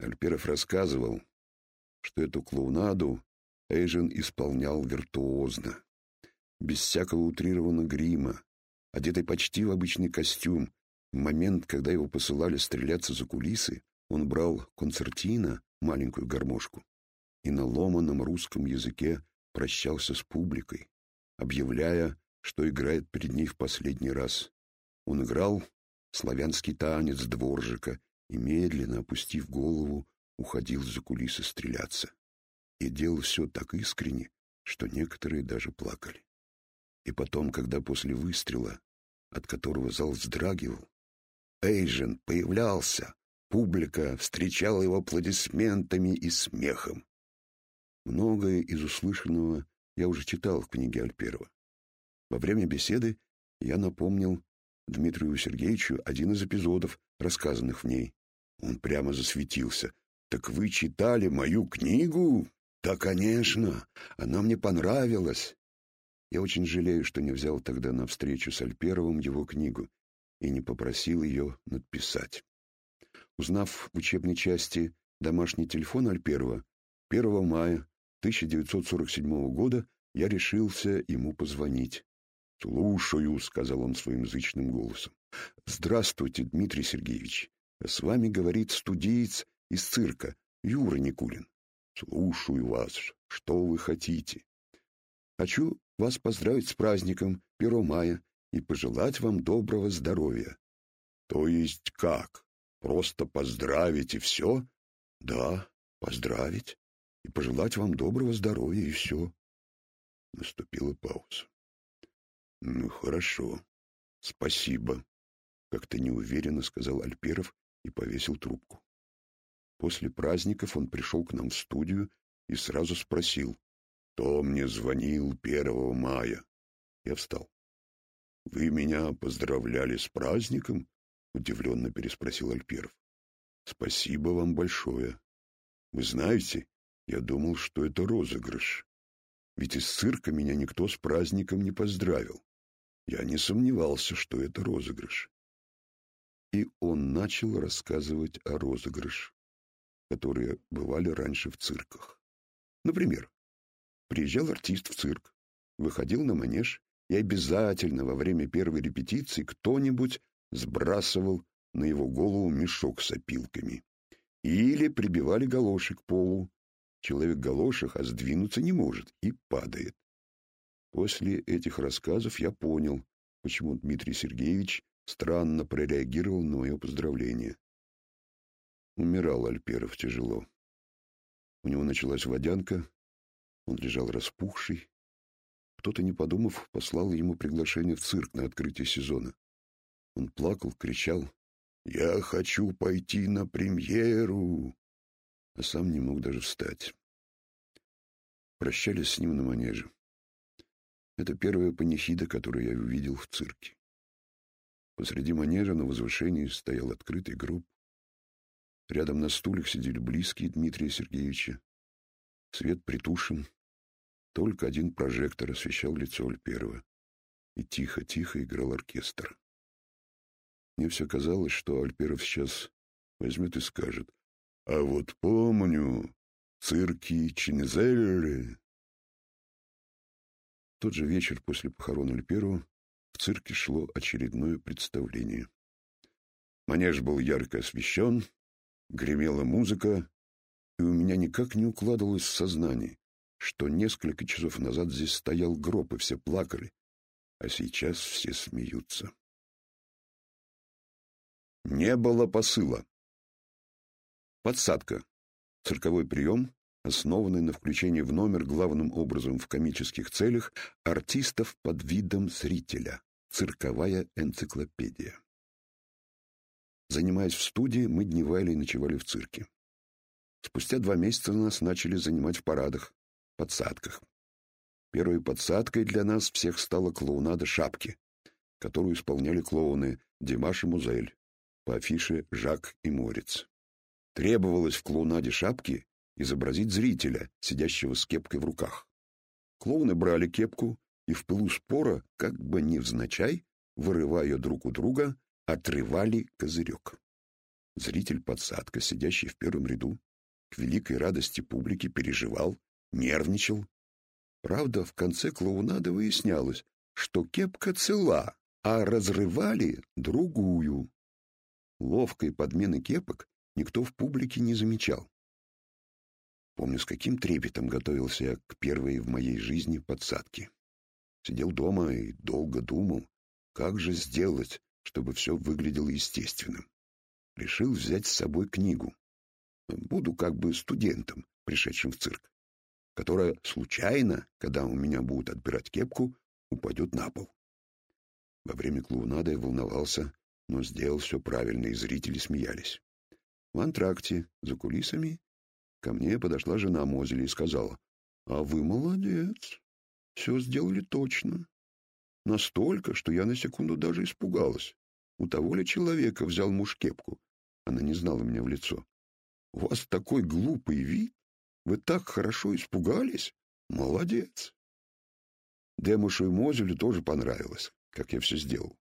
Альперов рассказывал, что эту клоунаду Эйжен исполнял виртуозно, без всякого утрированного грима, одетый почти в обычный костюм. В момент, когда его посылали стреляться за кулисы, он брал концертино, маленькую гармошку, и на ломаном русском языке прощался с публикой, объявляя, что играет перед ней в последний раз. Он играл славянский танец дворжика и, медленно опустив голову, уходил за кулисы стреляться. И делал все так искренне, что некоторые даже плакали. И потом, когда после выстрела, от которого зал вздрагивал, Эйжен появлялся, публика встречала его аплодисментами и смехом. Многое из услышанного я уже читал в книге Альперова. Во время беседы я напомнил Дмитрию Сергеевичу один из эпизодов, рассказанных в ней. Он прямо засветился. «Так вы читали мою книгу?» «Да, конечно. Она мне понравилась». Я очень жалею, что не взял тогда на встречу с Альперовым его книгу и не попросил ее надписать. Узнав в учебной части домашний телефон Альперова, 1 мая 1947 года я решился ему позвонить. «Слушаю», — сказал он своим зычным голосом. «Здравствуйте, Дмитрий Сергеевич. С вами говорит студиец из цирка, Юра Никулин. Слушаю вас. Что вы хотите?» «Хочу вас поздравить с праздником 1 мая и пожелать вам доброго здоровья». «То есть как? Просто поздравить и все?» «Да, поздравить и пожелать вам доброго здоровья и все». Наступила пауза. «Ну, хорошо. Спасибо», — как-то неуверенно сказал Альперов и повесил трубку. После праздников он пришел к нам в студию и сразу спросил, кто мне звонил первого мая. Я встал. «Вы меня поздравляли с праздником?» — удивленно переспросил Альперов. «Спасибо вам большое. Вы знаете, я думал, что это розыгрыш. Ведь из цирка меня никто с праздником не поздравил. Я не сомневался, что это розыгрыш. И он начал рассказывать о розыгрыш, которые бывали раньше в цирках. Например, приезжал артист в цирк, выходил на манеж, и обязательно во время первой репетиции кто-нибудь сбрасывал на его голову мешок с опилками. Или прибивали галоши к полу. Человек галошах, а сдвинуться не может и падает. После этих рассказов я понял, почему Дмитрий Сергеевич странно прореагировал на мое поздравление. Умирал Альперов тяжело. У него началась водянка, он лежал распухший. Кто-то, не подумав, послал ему приглашение в цирк на открытие сезона. Он плакал, кричал «Я хочу пойти на премьеру!» а сам не мог даже встать. Прощались с ним на манеже. Это первая панихида, которую я увидел в цирке. Посреди манежа на возвышении стоял открытый гроб. Рядом на стульях сидели близкие Дмитрия Сергеевича. Свет притушен. Только один прожектор освещал лицо Альперова. И тихо-тихо играл оркестр. Мне все казалось, что Альперов сейчас возьмет и скажет. «А вот помню, цирки Чинезелли тот же вечер после похорон Альперу в цирке шло очередное представление. Манеж был ярко освещен, гремела музыка, и у меня никак не укладывалось в сознание, что несколько часов назад здесь стоял гроб, и все плакали, а сейчас все смеются. Не было посыла. Подсадка. Цирковой прием, основанный на включении в номер главным образом в комических целях артистов под видом зрителя. Цирковая энциклопедия. Занимаясь в студии, мы дневали и ночевали в цирке. Спустя два месяца нас начали занимать в парадах, подсадках. Первой подсадкой для нас всех стала клоунада «Шапки», которую исполняли клоуны Димаш и Музель, по афише Жак и Морец. Требовалось в клоунаде «Шапки» изобразить зрителя, сидящего с кепкой в руках. Клоуны брали кепку и в пылу спора, как бы невзначай, вырывая друг у друга, отрывали козырек. Зритель-подсадка, сидящий в первом ряду, к великой радости публики переживал, нервничал. Правда, в конце клоунады выяснялось, что кепка цела, а разрывали другую. Ловкой подмены кепок никто в публике не замечал. Помню, с каким трепетом готовился я к первой в моей жизни подсадке. Сидел дома и долго думал, как же сделать, чтобы все выглядело естественным. Решил взять с собой книгу. Буду как бы студентом, пришедшим в цирк, которая случайно, когда у меня будут отбирать кепку, упадет на пол. Во время клоунады я волновался, но сделал все правильно, и зрители смеялись. В антракте, за кулисами, ко мне подошла жена Мозели и сказала, «А вы молодец, все сделали точно. Настолько, что я на секунду даже испугалась. У того ли человека взял муж кепку? Она не знала меня в лицо. У вас такой глупый вид. Вы так хорошо испугались. Молодец. Демушу и Мозелю тоже понравилось, как я все сделал.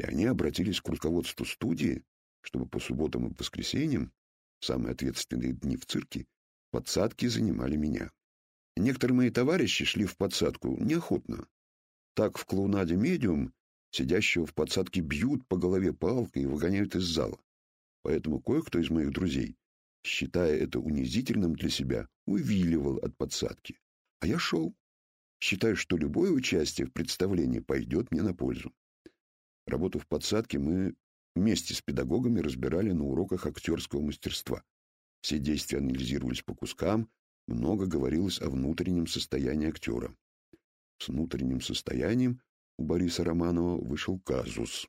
И они обратились к руководству студии, чтобы по субботам и воскресеньям, самые ответственные дни в цирке, подсадки занимали меня. Некоторые мои товарищи шли в подсадку неохотно, так в клоунаде «Медиум» сидящего в подсадке бьют по голове палкой и выгоняют из зала. Поэтому кое-кто из моих друзей, считая это унизительным для себя, увиливал от подсадки. А я шел, считая, что любое участие в представлении пойдет мне на пользу. Работу в подсадке мы вместе с педагогами разбирали на уроках актерского мастерства. Все действия анализировались по кускам, много говорилось о внутреннем состоянии актера. С внутренним состоянием у Бориса Романова вышел казус.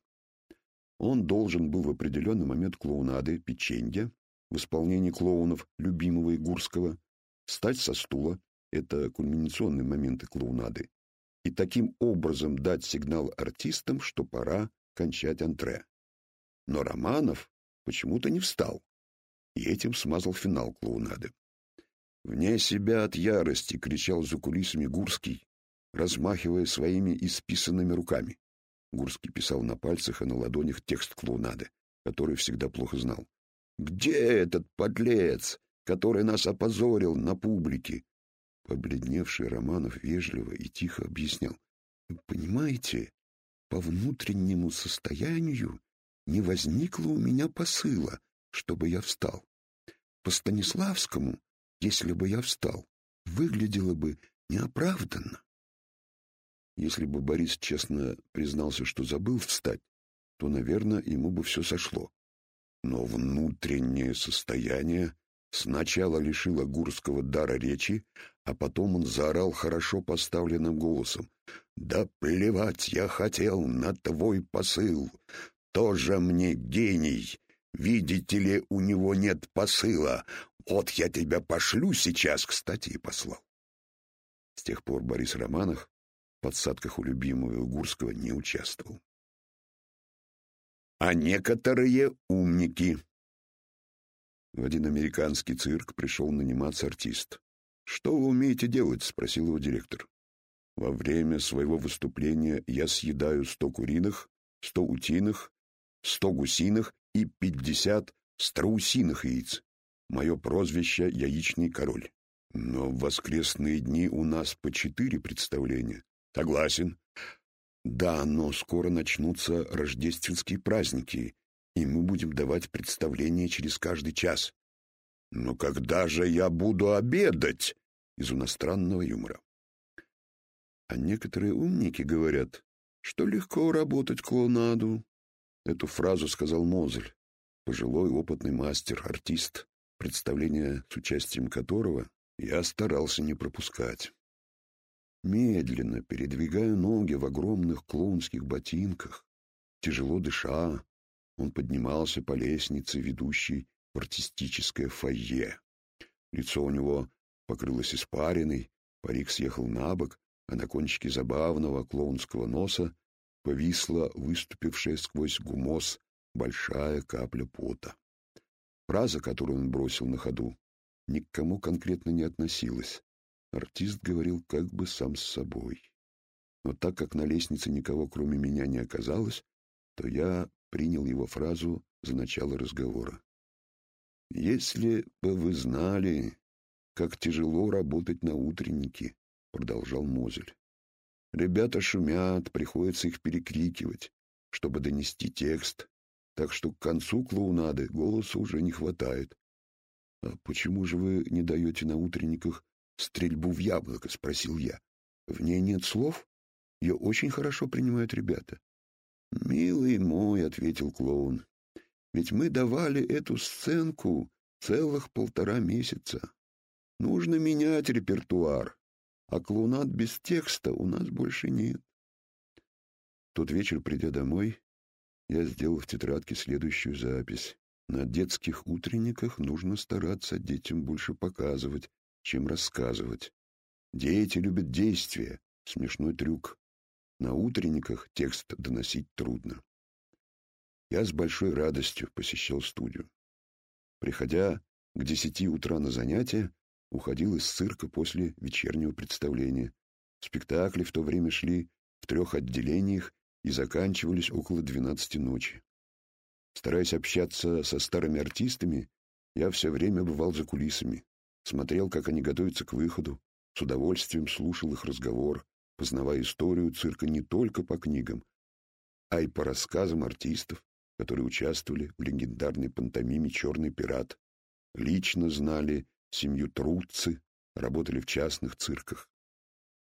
Он должен был в определенный момент клоунады «Печенья» в исполнении клоунов любимого Игурского встать со стула, это кульминационные моменты клоунады, и таким образом дать сигнал артистам, что пора кончать антре. Но Романов почему-то не встал, и этим смазал финал клоунады. Вне себя от ярости кричал за кулисами Гурский, размахивая своими исписанными руками. Гурский писал на пальцах и на ладонях текст клоунады, который всегда плохо знал. «Где этот подлец, который нас опозорил на публике?» Побледневший Романов вежливо и тихо объяснял. «Вы понимаете, по внутреннему состоянию не возникло у меня посыла, чтобы я встал. По Станиславскому, если бы я встал, выглядело бы неоправданно. Если бы Борис честно признался, что забыл встать, то, наверное, ему бы все сошло. Но внутреннее состояние сначала лишило Гурского дара речи, а потом он заорал хорошо поставленным голосом. «Да плевать я хотел на твой посыл! Тоже мне гений! Видите ли, у него нет посыла! Вот я тебя пошлю сейчас, кстати, и послал!» С тех пор Борис Романов подсадках у любимого Угурского не участвовал. А некоторые умники. В один американский цирк пришел наниматься артист. «Что вы умеете делать?» — спросил его директор. «Во время своего выступления я съедаю сто куриных, сто утиных, сто гусиных и пятьдесят страусиных яиц. Мое прозвище — Яичный король. Но в воскресные дни у нас по четыре представления. Согласен. Да, но скоро начнутся рождественские праздники, и мы будем давать представления через каждый час. Но когда же я буду обедать? Из иностранного юмора. А некоторые умники говорят, что легко работать клоунаду. Эту фразу сказал Мозель, пожилой опытный мастер, артист, представление с участием которого я старался не пропускать. Медленно передвигая ноги в огромных клоунских ботинках, тяжело дыша, он поднимался по лестнице, ведущей в артистическое фойе. Лицо у него покрылось испариной, парик съехал на бок, а на кончике забавного клоунского носа повисла выступившая сквозь гумос большая капля пота. Фраза, которую он бросил на ходу, ни к кому конкретно не относилась. Артист говорил как бы сам с собой. Но так как на лестнице никого, кроме меня, не оказалось, то я принял его фразу за начало разговора. «Если бы вы знали, как тяжело работать на утреннике», — продолжал Мозель. «Ребята шумят, приходится их перекрикивать, чтобы донести текст, так что к концу клоунады голоса уже не хватает. «А почему же вы не даете на утренниках стрельбу в яблоко?» — спросил я. «В ней нет слов? Ее очень хорошо принимают ребята». «Милый мой», — ответил клоун, — «ведь мы давали эту сценку целых полтора месяца. Нужно менять репертуар, а клоунад без текста у нас больше нет». Тот вечер, придя домой, я сделал в тетрадке следующую запись. На детских утренниках нужно стараться детям больше показывать, чем рассказывать. Дети любят действия. Смешной трюк. На утренниках текст доносить трудно. Я с большой радостью посещал студию. Приходя к десяти утра на занятия, уходил из цирка после вечернего представления. Спектакли в то время шли в трех отделениях и заканчивались около двенадцати ночи. Стараясь общаться со старыми артистами, я все время бывал за кулисами, смотрел, как они готовятся к выходу, с удовольствием слушал их разговор, познавая историю цирка не только по книгам, а и по рассказам артистов, которые участвовали в легендарной пантомиме «Черный пират», лично знали семью Трутцы, работали в частных цирках.